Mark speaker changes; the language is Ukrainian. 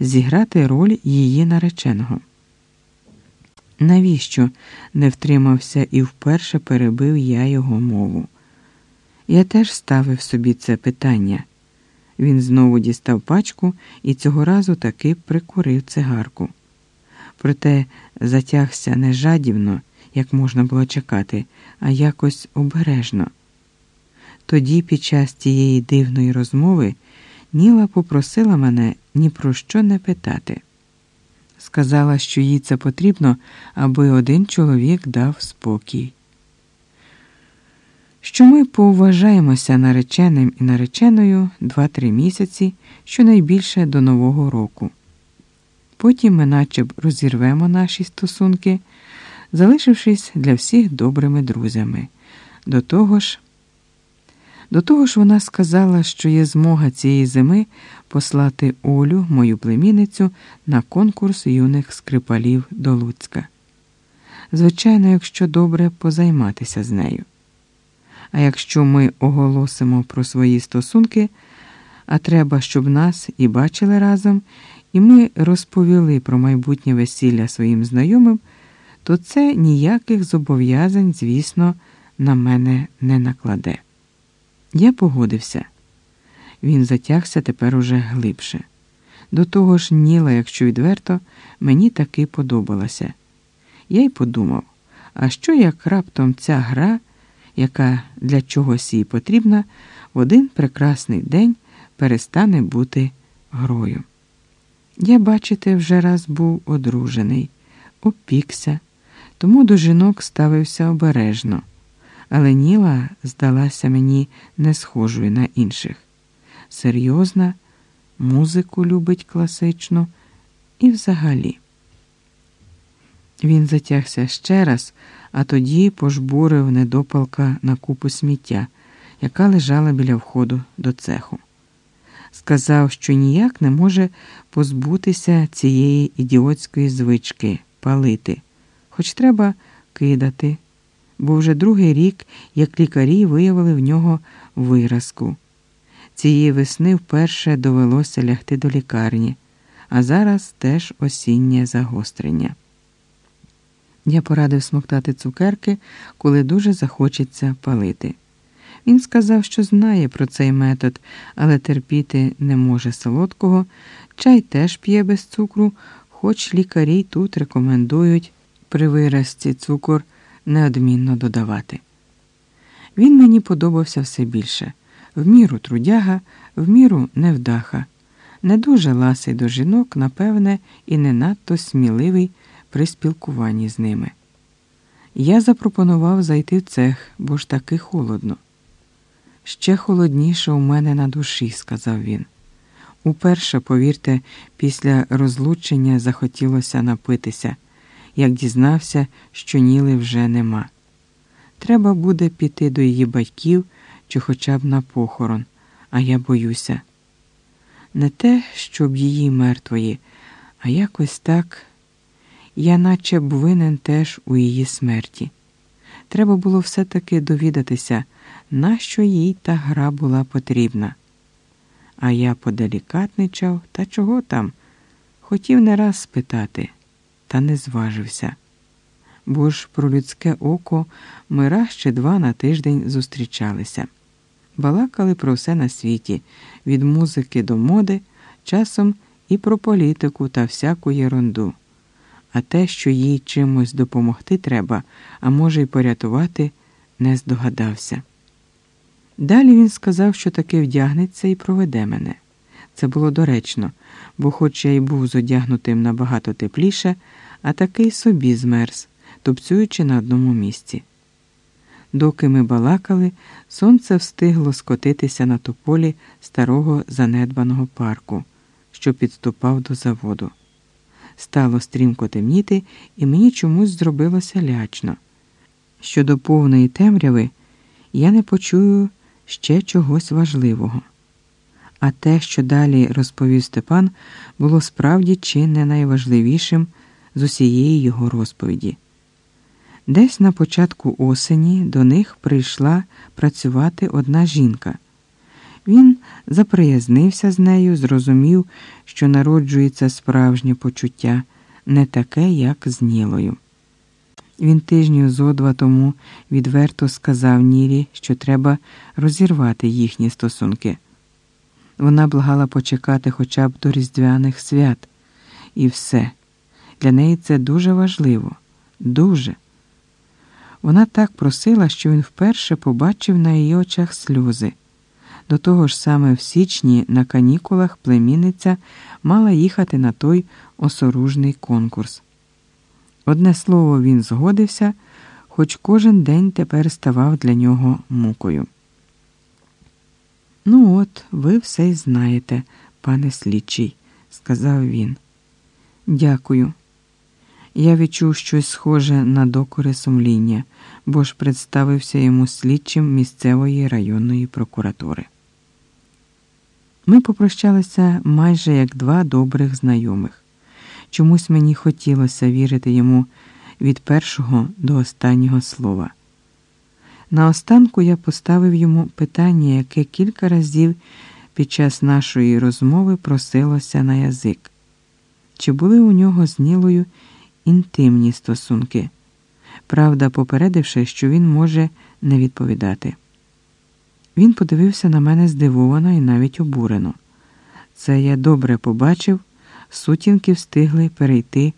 Speaker 1: зіграти роль її нареченого. Навіщо не втримався і вперше перебив я його мову? Я теж ставив собі це питання. Він знову дістав пачку і цього разу таки прикурив цигарку. Проте затягся не жадібно, як можна було чекати, а якось обережно. Тоді, під час цієї дивної розмови, Ніла попросила мене ні про що не питати. Сказала, що їй це потрібно, аби один чоловік дав спокій. Що ми поважаємося нареченим і нареченою 2-3 місяці, щонайбільше до Нового року. Потім ми наче б розірвемо наші стосунки, залишившись для всіх добрими друзями. До того ж, до того ж, вона сказала, що є змога цієї зими послати Олю, мою племінницю, на конкурс юних скрипалів до Луцька. Звичайно, якщо добре позайматися з нею. А якщо ми оголосимо про свої стосунки, а треба, щоб нас і бачили разом, і ми розповіли про майбутнє весілля своїм знайомим, то це ніяких зобов'язань, звісно, на мене не накладе. Я погодився. Він затягся тепер уже глибше. До того ж, Ніла, якщо відверто, мені таки подобалася. Я й подумав, а що як раптом ця гра, яка для чогось їй потрібна, в один прекрасний день перестане бути грою. Я, бачите, вже раз був одружений, опікся, тому до жінок ставився обережно але Ніла здалася мені не схожою на інших. Серйозна, музику любить класичну і взагалі. Він затягся ще раз, а тоді пожбурив недопалка на купу сміття, яка лежала біля входу до цеху. Сказав, що ніяк не може позбутися цієї ідіотської звички палити, хоч треба кидати бо вже другий рік, як лікарі виявили в нього виразку. Цієї весни вперше довелося лягти до лікарні, а зараз теж осіннє загострення. Я порадив смоктати цукерки, коли дуже захочеться палити. Він сказав, що знає про цей метод, але терпіти не може солодкого, чай теж п'є без цукру, хоч лікарі тут рекомендують при виразці цукор неодмінно додавати. Він мені подобався все більше в міру трудяга, в міру невдаха, не дуже ласий до жінок, напевне, і не надто сміливий при спілкуванні з ними. Я запропонував зайти в цех, бо ж таки холодно. Ще холодніше у мене на душі, сказав він. Уперше, повірте, після розлучення захотілося напитися як дізнався, що Ніли вже нема. Треба буде піти до її батьків чи хоча б на похорон, а я боюся. Не те, щоб її мертвої, а якось так я наче б винен теж у її смерті. Треба було все-таки довідатися, нащо їй та гра була потрібна. А я поделікатничав, та чого там? Хотів не раз спитати та не зважився. Бо ж про людське око ми раз чи два на тиждень зустрічалися, балакали про все на світі, від музики до моди, часом і про політику та всяку єрунду. А те, що їй чимось допомогти треба, а може й порятувати, не здогадався. Далі він сказав, що таки вдягнеться і проведе мене. Це було доречно, бо, хоч я й був зодягнутим набагато тепліше, а такий собі змерз, тупцюючи на одному місці. Доки ми балакали, сонце встигло скотитися на тополі старого занедбаного парку, що підступав до заводу. Стало стрімко темніти, і мені чомусь зробилося лячно. Щодо повної темряви я не почую ще чогось важливого. А те, що далі розповів Степан, було справді чи не найважливішим з усієї його розповіді. Десь на початку осені до них прийшла працювати одна жінка. Він заприязнився з нею, зрозумів, що народжується справжнє почуття, не таке, як з Нілою. Він тижнів зо два тому відверто сказав Нілі, що треба розірвати їхні стосунки. Вона благала почекати хоча б до Різдвяних свят, і все. Для неї це дуже важливо, дуже. Вона так просила, що він вперше побачив на її очах сльози. До того ж саме в січні на канікулах племінниця мала їхати на той осоружний конкурс. Одне слово, він згодився, хоч кожен день тепер ставав для нього мукою. Ну, от, ви все й знаєте, пане слідчий, сказав він. Дякую. Я відчув щось схоже на докори сумління, бо ж представився йому слідчим місцевої районної прокуратури. Ми попрощалися майже як два добрих знайомих. Чомусь мені хотілося вірити йому від першого до останнього слова. Наостанку я поставив йому питання, яке кілька разів під час нашої розмови просилося на язик. Чи були у нього з Нілою інтимні стосунки, правда, попередивши, що він може не відповідати. Він подивився на мене здивовано і навіть обурено. Це я добре побачив, сутінки встигли перейти